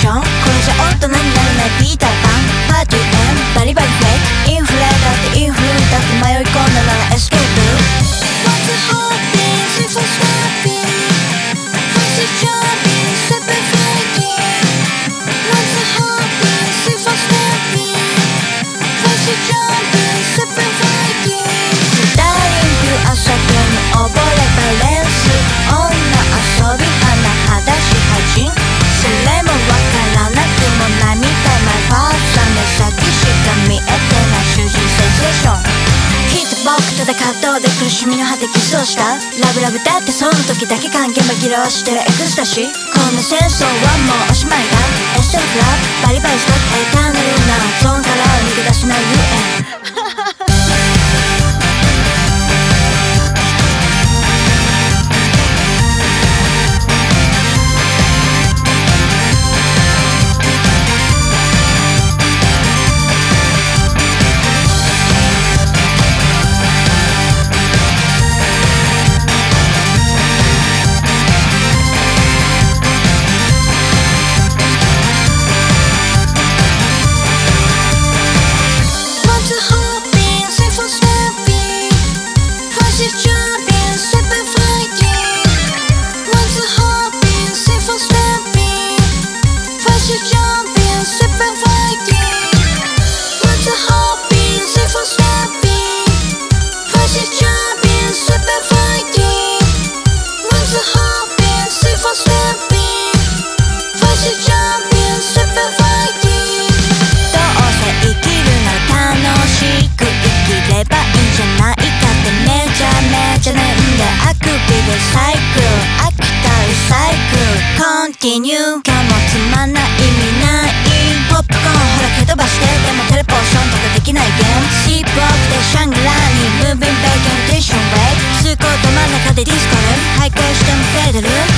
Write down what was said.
ションこれじゃ大人に苦しみの果てキスをした？ラブラブだってその時だけ関係紛らわしてるエクスタシー？こんな戦争はもうおしまいだ。SF ラブバリバリしたエターナルなゾーンから逃げ出しない。ティニューかもつまんない意味ないポップコーンほら蹴飛ばしてでもテレポーションとかできないゲーム。シープオフでシャングラーにムービングベーキングティッションウェイ。通行ど真ん中でディスコル徘徊してもフェードル。